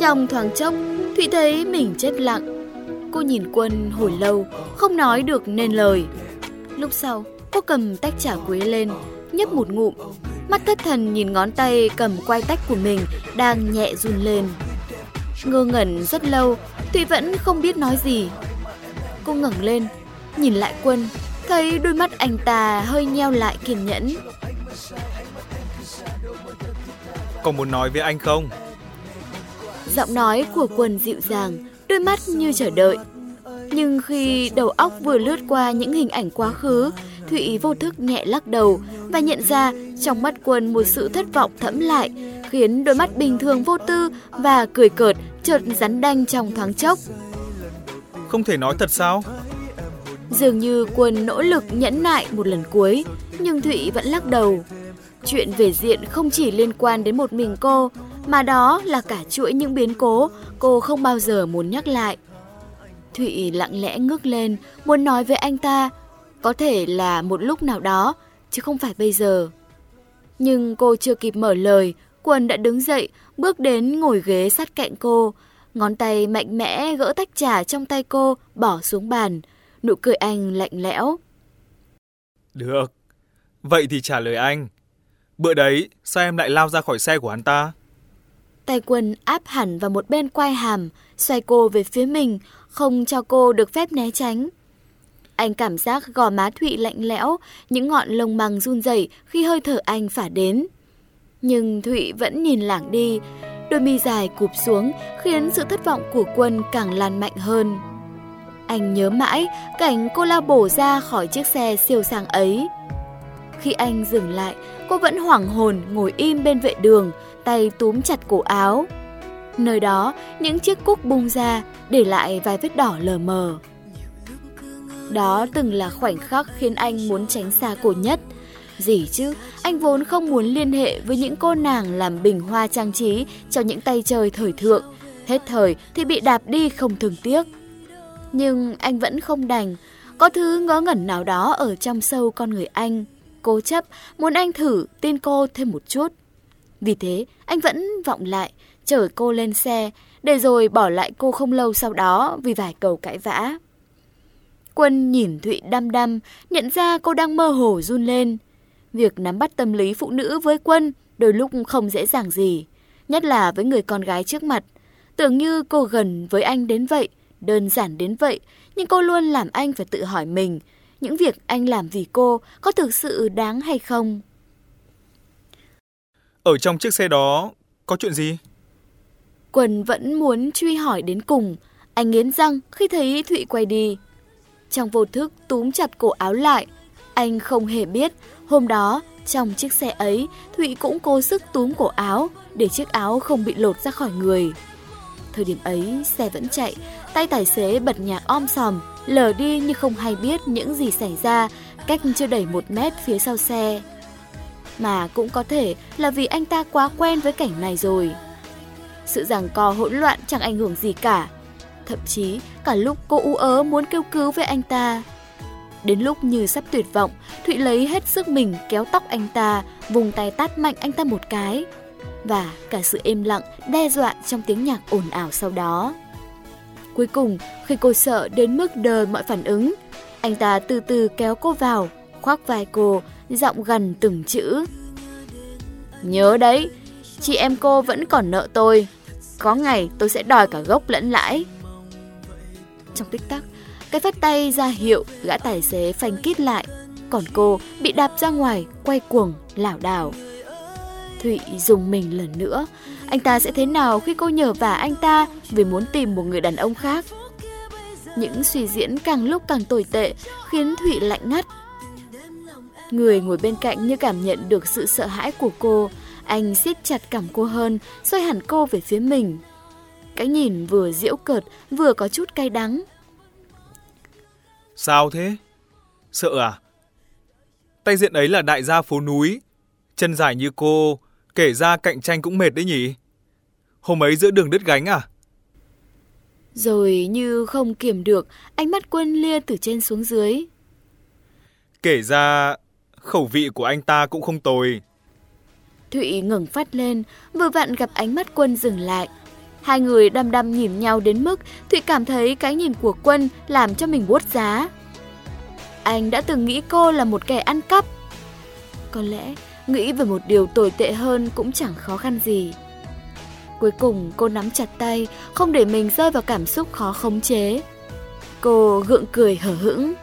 Trong thoáng chốc, Thụy thấy mình chết lặng. Cô nhìn quân hồi lâu, không nói được nên lời. Lúc sau, cô cầm tách trà quế lên, nhấp một ngụm. Mắt thất thần nhìn ngón tay cầm quay tách của mình đang nhẹ run lên. Ngơ ngẩn rất lâu, Thụy vẫn không biết nói gì. Cô ngẩng lên, nhìn lại quân, thấy đôi mắt anh ta hơi nheo lại kiên nhẫn. Có muốn nói với anh không? Giọng nói của quân dịu dàng, đôi mắt như chờ đợi. Nhưng khi đầu óc vừa lướt qua những hình ảnh quá khứ, Thụy vô thức nhẹ lắc đầu và nhận ra trong mắt quân một sự thất vọng thẫm lại, khiến đôi mắt bình thường vô tư và cười cợt chợt rắn đanh trong thoáng chốc. Không thể nói thật sao? Dường như quân nỗ lực nhẫn nại một lần cuối, nhưng Thụy vẫn lắc đầu. Chuyện về diện không chỉ liên quan đến một mình cô, mà đó là cả chuỗi những biến cố cô không bao giờ muốn nhắc lại. Thụy lặng lẽ ngước lên, muốn nói với anh ta, có thể là một lúc nào đó, chứ không phải bây giờ. Nhưng cô chưa kịp mở lời, Quân đã đứng dậy, bước đến ngồi ghế sát cạnh cô. Ngón tay mạnh mẽ gỡ tách trà trong tay cô, bỏ xuống bàn. Nụ cười anh lạnh lẽo. Được, vậy thì trả lời anh. Bữa đấy, sao em lại lao ra khỏi xe của hắn ta? Tay quân áp hẳn vào một bên quai hàm, xoay cô về phía mình, không cho cô được phép né tránh. Anh cảm giác gò má Thụy lạnh lẽo, những ngọn lông măng run rẩy khi hơi thở anh phả đến. Nhưng Thụy vẫn nhìn lảng đi, đôi mi dài cụp xuống khiến sự thất vọng của quân càng lan mạnh hơn. Anh nhớ mãi cảnh cô lao bổ ra khỏi chiếc xe siêu sang ấy. Khi anh dừng lại, cô vẫn hoảng hồn ngồi im bên vệ đường, tay túm chặt cổ áo. Nơi đó, những chiếc cúc bung ra, để lại vài vết đỏ lờ mờ. Đó từng là khoảnh khắc khiến anh muốn tránh xa cô nhất. Gì chứ, anh vốn không muốn liên hệ với những cô nàng làm bình hoa trang trí cho những tay chơi thời thượng. Hết thời thì bị đạp đi không thường tiếc. Nhưng anh vẫn không đành, có thứ ngớ ngẩn nào đó ở trong sâu con người anh. Cố chấp, muốn anh thử tin cô thêm một chút. Vì thế, anh vẫn vọng lại, chở cô lên xe, để rồi bỏ lại cô không lâu sau đó vì vài cầu cãi vã. Quân nhìn Thụy đăm đăm, nhận ra cô đang mơ hồ run lên. Việc nắm bắt tâm lý phụ nữ với Quân đôi lúc không dễ dàng gì, nhất là với người con gái trước mặt. Tưởng như cô gần với anh đến vậy, đơn giản đến vậy, nhưng cô luôn làm anh phải tự hỏi mình, những việc anh làm vì cô có thực sự đáng hay không? Ở trong chiếc xe đó có chuyện gì? Quân vẫn muốn truy hỏi đến cùng, anh nghiến răng khi thấy Thụy quay đi. Trong vô thức túm chặt cổ áo lại, anh không hề biết hôm đó trong chiếc xe ấy Thụy cũng cố sức túm cổ áo để chiếc áo không bị lột ra khỏi người. Thời điểm ấy xe vẫn chạy, tay tài xế bật nhạc om sòm, lờ đi như không hay biết những gì xảy ra cách chưa đầy một mét phía sau xe. Mà cũng có thể là vì anh ta quá quen với cảnh này rồi. Sự giằng co hỗn loạn chẳng ảnh hưởng gì cả. Thậm chí cả lúc cô u ớ muốn kêu cứu với anh ta. Đến lúc như sắp tuyệt vọng, Thụy lấy hết sức mình kéo tóc anh ta, vùng tay tát mạnh anh ta một cái. Và cả sự êm lặng, đe dọa trong tiếng nhạc ồn ào sau đó. Cuối cùng, khi cô sợ đến mức đờ mọi phản ứng, anh ta từ từ kéo cô vào, khoác vai cô, giọng gần từng chữ. Nhớ đấy, chị em cô vẫn còn nợ tôi. Có ngày tôi sẽ đòi cả gốc lẫn lãi. Trong tích tắc, cái phát tay ra hiệu gã tài xế phanh kít lại, còn cô bị đạp ra ngoài, quay cuồng, lảo đảo. Thụy dùng mình lần nữa, anh ta sẽ thế nào khi cô nhờ vả anh ta vì muốn tìm một người đàn ông khác? Những suy diễn càng lúc càng tồi tệ khiến Thụy lạnh ngắt. Người ngồi bên cạnh như cảm nhận được sự sợ hãi của cô, anh siết chặt cằm cô hơn, xoay hẳn cô về phía mình. Cái nhìn vừa diễu cợt, vừa có chút cay đắng. Sao thế? Sợ à? Tay diện ấy là đại gia phố núi. Chân dài như cô, kể ra cạnh tranh cũng mệt đấy nhỉ? Hôm ấy giữa đường đứt gánh à? Rồi như không kiểm được, ánh mắt quân lia từ trên xuống dưới. Kể ra, khẩu vị của anh ta cũng không tồi. Thụy ngẩng phát lên, vừa vặn gặp ánh mắt quân dừng lại. Hai người đăm đăm nhìn nhau đến mức Thụy cảm thấy cái nhìn của Quân làm cho mình buốt giá. Anh đã từng nghĩ cô là một kẻ ăn cắp. Có lẽ nghĩ về một điều tồi tệ hơn cũng chẳng khó khăn gì. Cuối cùng cô nắm chặt tay, không để mình rơi vào cảm xúc khó khống chế. Cô gượng cười hở hững.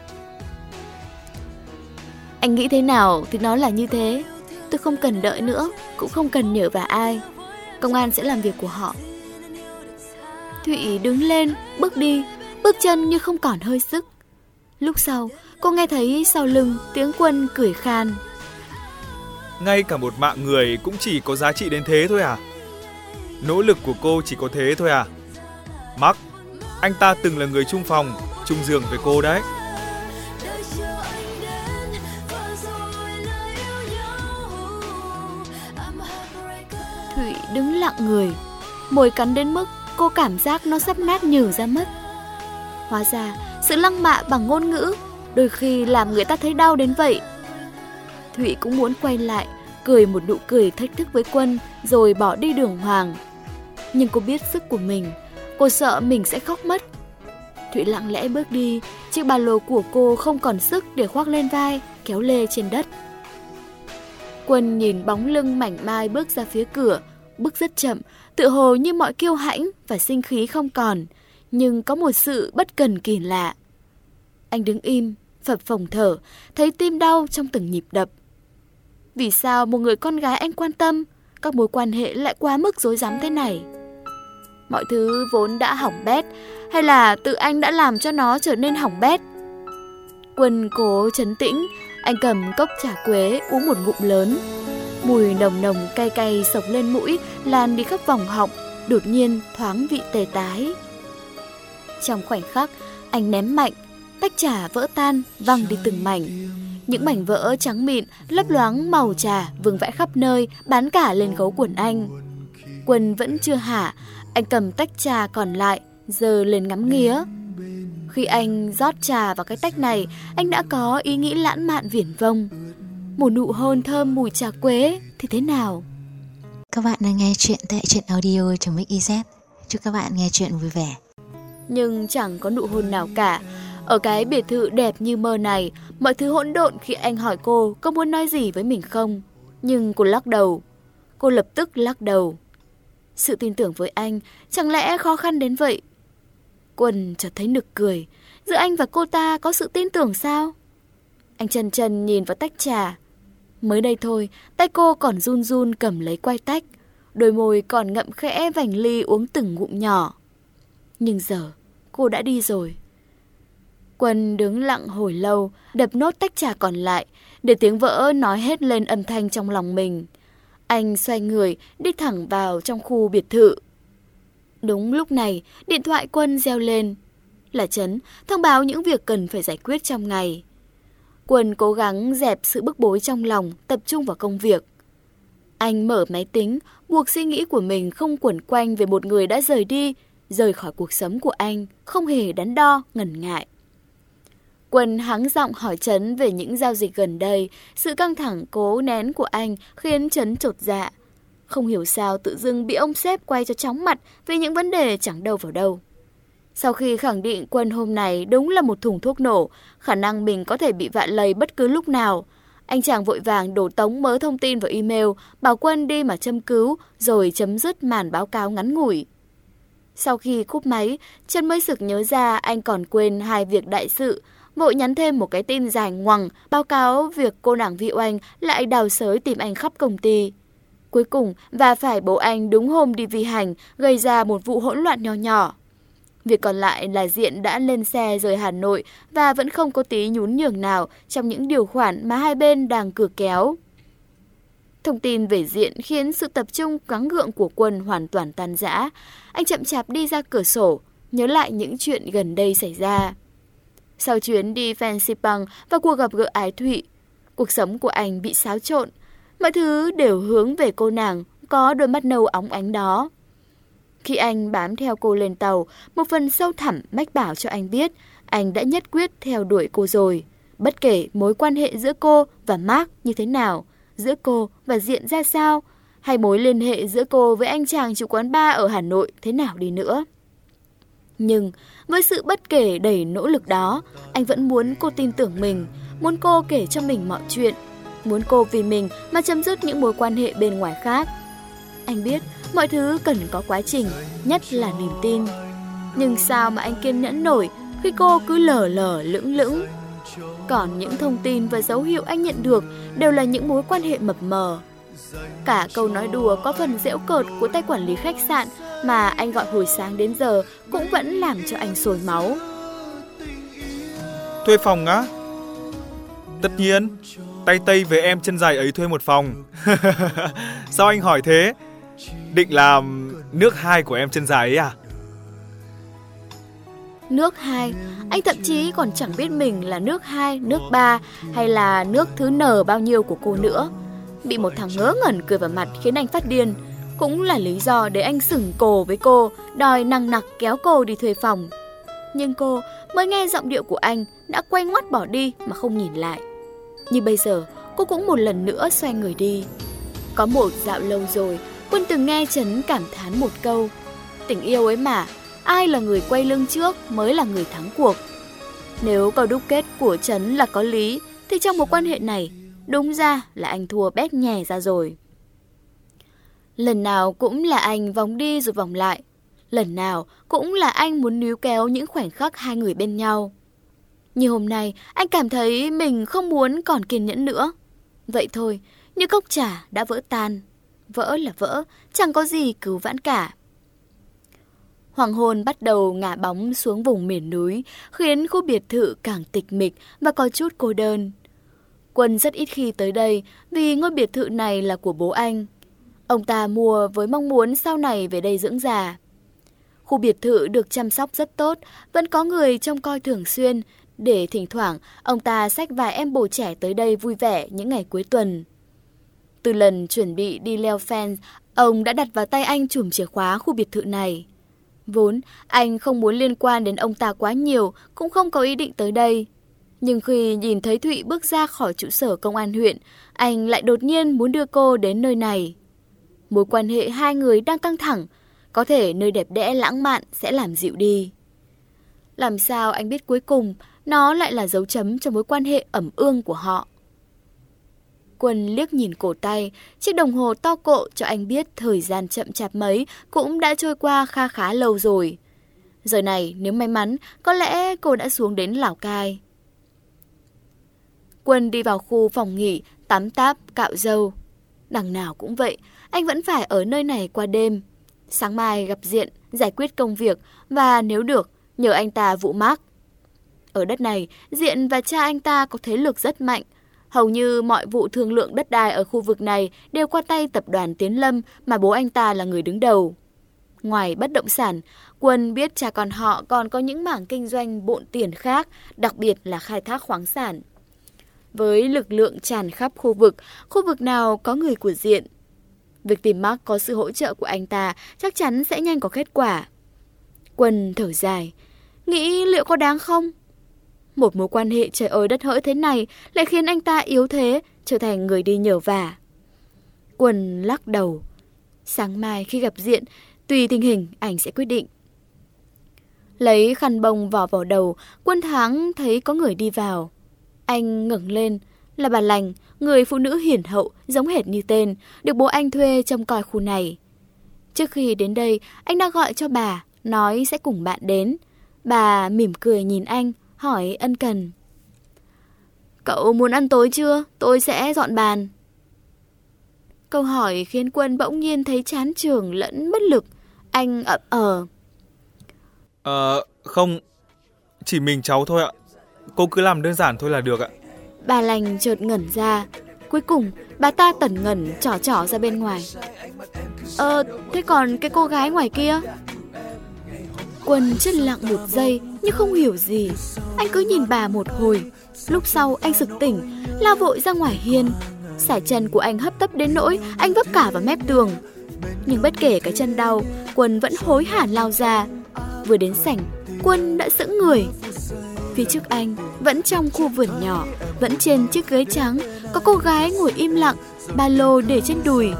Anh nghĩ thế nào thì nó là như thế. Tôi không cần đợi nữa, cũng không cần nhờ vào ai. Công an sẽ làm việc của họ. Thụy đứng lên, bước đi, bước chân như không còn hơi sức. Lúc sau, cô nghe thấy sau lưng tiếng quân cười khan. Ngay cả một mạng người cũng chỉ có giá trị đến thế thôi à? Nỗ lực của cô chỉ có thế thôi à? Mark, anh ta từng là người chung phòng, chung giường với cô đấy. Nặng người, Mồi cắn đến mức cô cảm giác nó sắp nát nhừ ra mất. Hóa ra, sự lăng mạ bằng ngôn ngữ đôi khi làm người ta thấy đau đến vậy. Thụy cũng muốn quay lại, cười một nụ cười thách thức với quân rồi bỏ đi đường hoàng. Nhưng cô biết sức của mình, cô sợ mình sẽ khóc mất. Thụy lặng lẽ bước đi, chiếc ba lô của cô không còn sức để khoác lên vai, kéo lê trên đất. Quân nhìn bóng lưng mảnh mai bước ra phía cửa, bước rất chậm, tự hồ như mọi kiêu hãnh và sinh khí không còn, nhưng có một sự bất cần kỳ lạ. Anh đứng im, phập phồng thở, thấy tim đau trong từng nhịp đập. Vì sao một người con gái anh quan tâm, các mối quan hệ lại quá mức dối rắm thế này? Mọi thứ vốn đã hỏng bét, hay là tự anh đã làm cho nó trở nên hỏng bét? Quân cố chấn tĩnh, anh cầm cốc trà quế uống một ngụm lớn. Mùi nồng nồng cay cay sộc lên mũi, lan đi khắp vòng họng, đột nhiên thoáng vị tê tái. Trong khoảnh khắc, anh ném mạnh, tách trà vỡ tan, văng đi từng mảnh. Những mảnh vỡ trắng mịn, lấp loáng màu trà vương vãi khắp nơi, bắn cả lên gấu quần anh. Quần vẫn chưa hả, anh cầm tách trà còn lại, giờ lên ngắm nghía. Khi anh rót trà vào cái tách này, anh đã có ý nghĩ lãng mạn viển vông. Một nụ hôn thơm mùi trà quế thì thế nào? Các bạn đang nghe chuyện tại truyện audio trong Mix Chúc các bạn nghe chuyện vui vẻ. Nhưng chẳng có nụ hôn nào cả. Ở cái biệt thự đẹp như mơ này, mọi thứ hỗn độn khi anh hỏi cô có muốn nói gì với mình không. Nhưng cô lắc đầu. Cô lập tức lắc đầu. Sự tin tưởng với anh chẳng lẽ khó khăn đến vậy? Quân chợt thấy nực cười. Giữa anh và cô ta có sự tin tưởng sao? Anh chân chân nhìn vào tách trà. Mới đây thôi, tay cô còn run run cầm lấy quay tách. Đôi môi còn ngậm khẽ vành ly uống từng ngụm nhỏ. Nhưng giờ, cô đã đi rồi. Quân đứng lặng hồi lâu, đập nốt tách trà còn lại, để tiếng vỡ nói hết lên âm thanh trong lòng mình. Anh xoay người, đi thẳng vào trong khu biệt thự. Đúng lúc này, điện thoại Quân reo lên. Là Trấn, thông báo những việc cần phải giải quyết trong ngày. Quân cố gắng dẹp sự bức bối trong lòng, tập trung vào công việc. Anh mở máy tính, buộc suy nghĩ của mình không quẩn quanh về một người đã rời đi, rời khỏi cuộc sống của anh, không hề đắn đo, ngần ngại. Quân hắng giọng hỏi Trấn về những giao dịch gần đây, sự căng thẳng cố nén của anh khiến Trấn trột dạ. Không hiểu sao tự dưng bị ông sếp quay cho chóng mặt về những vấn đề chẳng đâu vào đâu. Sau khi khẳng định Quân hôm này đúng là một thùng thuốc nổ, khả năng mình có thể bị vạn lây bất cứ lúc nào, anh chàng vội vàng đổ tống mớ thông tin vào email, bảo Quân đi mà châm cứu, rồi chấm dứt màn báo cáo ngắn ngủi. Sau khi cúp máy, chân mới sực nhớ ra anh còn quên hai việc đại sự, vội nhắn thêm một cái tin dài ngoằng báo cáo việc cô nàng Vi Oanh lại đào sới tìm anh khắp công ty. Cuối cùng, và phải bố anh đúng hôm đi vi hành, gây ra một vụ hỗn loạn nhỏ nhỏ. Việc còn lại là Diện đã lên xe rời Hà Nội và vẫn không có tí nhún nhường nào trong những điều khoản mà hai bên đang cửa kéo. Thông tin về Diện khiến sự tập trung gắng gượng của quân hoàn toàn tan rã. Anh chậm chạp đi ra cửa sổ, nhớ lại những chuyện gần đây xảy ra. Sau chuyến đi Fancy Punk và cuộc gặp gỡ ái thụy, cuộc sống của anh bị xáo trộn. Mọi thứ đều hướng về cô nàng có đôi mắt nâu óng ánh đó. Khi anh bám theo cô lên tàu, một phần sâu thẳm mách bảo cho anh biết anh đã nhất quyết theo đuổi cô rồi. Bất kể mối quan hệ giữa cô và Mark như thế nào, giữa cô và Diện ra sao, hay mối liên hệ giữa cô với anh chàng chủ quán bar ở Hà Nội thế nào đi nữa. Nhưng với sự bất kể đầy nỗ lực đó, anh vẫn muốn cô tin tưởng mình, muốn cô kể cho mình mọi chuyện, muốn cô vì mình mà chấm dứt những mối quan hệ bên ngoài khác. Anh biết mọi thứ cần có quá trình, nhất là niềm tin. Nhưng sao mà anh kiên nhẫn nổi khi cô cứ lờ lờ lững lững. Còn những thông tin và dấu hiệu anh nhận được đều là những mối quan hệ mập mờ. Cả câu nói đùa có phần dễu cợt của tay quản lý khách sạn mà anh gọi hồi sáng đến giờ cũng vẫn làm cho anh sôi máu. Thuê phòng á? Tất nhiên, tay tây với em chân dài ấy thuê một phòng. Sao anh hỏi thế? Định làm um, nước hai của em chân dài ấy à? Nước hai, anh thậm chí còn chẳng biết mình là nước hai, nước ba hay là nước thứ nở bao nhiêu của cô nữa. Bị một thằng ngớ ngẩn cười vào mặt khiến anh phát điên. Cũng là lý do để anh sửng cổ với cô, đòi năng nặc kéo cô đi thuê phòng. Nhưng cô mới nghe giọng điệu của anh đã quay ngoắt bỏ đi mà không nhìn lại. Như bây giờ, cô cũng một lần nữa xoay người đi. Có một dạo lâu rồi, Quân từng nghe Trấn cảm thán một câu. Tình yêu ấy mà, ai là người quay lưng trước mới là người thắng cuộc. Nếu câu đúc kết của Trấn là có lý, thì trong một quan hệ này, đúng ra là anh thua bét nhè ra rồi. Lần nào cũng là anh vòng đi rồi vòng lại. Lần nào cũng là anh muốn níu kéo những khoảnh khắc hai người bên nhau. Như hôm nay, anh cảm thấy mình không muốn còn kiên nhẫn nữa. Vậy thôi, như cốc trà đã vỡ tan. Vỡ là vỡ, chẳng có gì cứu vãn cả. Hoàng hôn bắt đầu ngả bóng xuống vùng miền núi, khiến khu biệt thự càng tịch mịch và có chút cô đơn. Quân rất ít khi tới đây vì ngôi biệt thự này là của bố anh. Ông ta mua với mong muốn sau này về đây dưỡng già. Khu biệt thự được chăm sóc rất tốt, vẫn có người trông coi thường xuyên, để thỉnh thoảng ông ta xách vài em bồ trẻ tới đây vui vẻ những ngày cuối tuần. Từ lần chuẩn bị đi leo fence, ông đã đặt vào tay anh chùm chìa khóa khu biệt thự này. Vốn, anh không muốn liên quan đến ông ta quá nhiều, cũng không có ý định tới đây. Nhưng khi nhìn thấy Thụy bước ra khỏi trụ sở công an huyện, anh lại đột nhiên muốn đưa cô đến nơi này. Mối quan hệ hai người đang căng thẳng, có thể nơi đẹp đẽ lãng mạn sẽ làm dịu đi. Làm sao anh biết cuối cùng nó lại là dấu chấm cho mối quan hệ ẩm ương của họ. Quân liếc nhìn cổ tay, chiếc đồng hồ to cộ cho anh biết thời gian chậm chạp mấy cũng đã trôi qua kha khá lâu rồi. Giờ này nếu may mắn, có lẽ cô đã xuống đến Lào Cai. Quân đi vào khu phòng nghỉ, tắm táp, cạo râu. Đằng nào cũng vậy, anh vẫn phải ở nơi này qua đêm. Sáng mai gặp diện, giải quyết công việc và nếu được, nhờ anh ta vụ mác. Ở đất này, Diện và cha anh ta có thế lực rất mạnh. Hầu như mọi vụ thương lượng đất đai ở khu vực này đều qua tay tập đoàn Tiến Lâm mà bố anh ta là người đứng đầu. Ngoài bất động sản, Quân biết cha con họ còn có những mảng kinh doanh bộn tiền khác, đặc biệt là khai thác khoáng sản. Với lực lượng tràn khắp khu vực, khu vực nào có người của diện. Việc tìm Mark có sự hỗ trợ của anh ta chắc chắn sẽ nhanh có kết quả. Quân thở dài, nghĩ liệu có đáng không? Một mối quan hệ trời ơi đất hỡi thế này lại khiến anh ta yếu thế, trở thành người đi nhờ vả. Quân lắc đầu. Sáng mai khi gặp diện, tùy tình hình anh sẽ quyết định. Lấy khăn bông vò vào đầu, quân tháng thấy có người đi vào. Anh ngẩng lên, là bà Lành, người phụ nữ hiển hậu, giống hệt như tên, được bố anh thuê trông coi khu này. Trước khi đến đây, anh đã gọi cho bà, nói sẽ cùng bạn đến. Bà mỉm cười nhìn anh, hỏi ân cần. Cậu muốn ăn tối chưa? Tôi sẽ dọn bàn. Câu hỏi khiến Quân bỗng nhiên thấy chán trường lẫn bất lực. Anh ậm ờ. Ờ, không. Chỉ mình cháu thôi ạ. Cô cứ làm đơn giản thôi là được ạ. Bà lành chợt ngẩn ra. Cuối cùng, bà ta tẩn ngẩn trỏ trỏ ra bên ngoài. Ờ, thế còn cái cô gái ngoài kia? Quân chân lặng một giây nhưng không hiểu gì. Anh cứ nhìn bà một hồi. Lúc sau anh sực tỉnh, lao vội ra ngoài hiên. Sải chân của anh hấp tấp đến nỗi anh vấp cả vào mép tường. Nhưng bất kể cái chân đau, Quân vẫn hối hả lao ra. Vừa đến sảnh, Quân đã sững người. Phía trước anh, vẫn trong khu vườn nhỏ, vẫn trên chiếc ghế trắng, có cô gái ngồi im lặng, ba lô để trên đùi.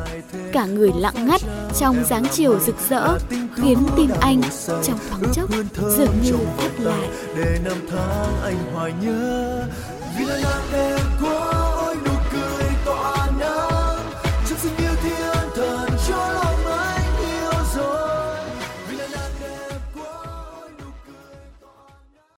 cả người lặng ngắt trong dáng chiều rực rỡ, khiến tim anh trong thoáng chốc dường như thắt lại. để năm tháng anh hoài nhớ vì là